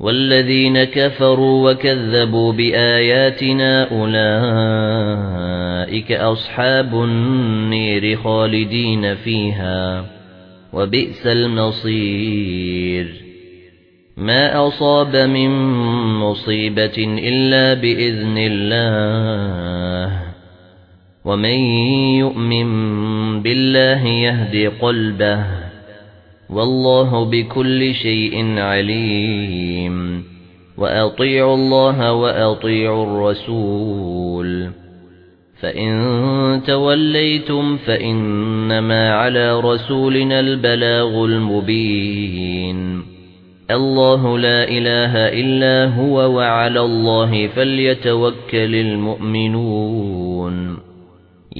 والذين كفروا وكذبوا بآياتنا أولئك أصحاب النير خالدين فيها وبئس المصير. ما أصاب من مصيبة إلا بإذن الله ومن يؤمن بالله يهدي قلبه. والله بكل شيء عليم. وأطيعوا الله وأطيعوا الرسول. فإن توليتم فإنما على رسولنا البلاغ المبين. الله لا إله إلا هو وعلى الله فليتوكل المؤمنون.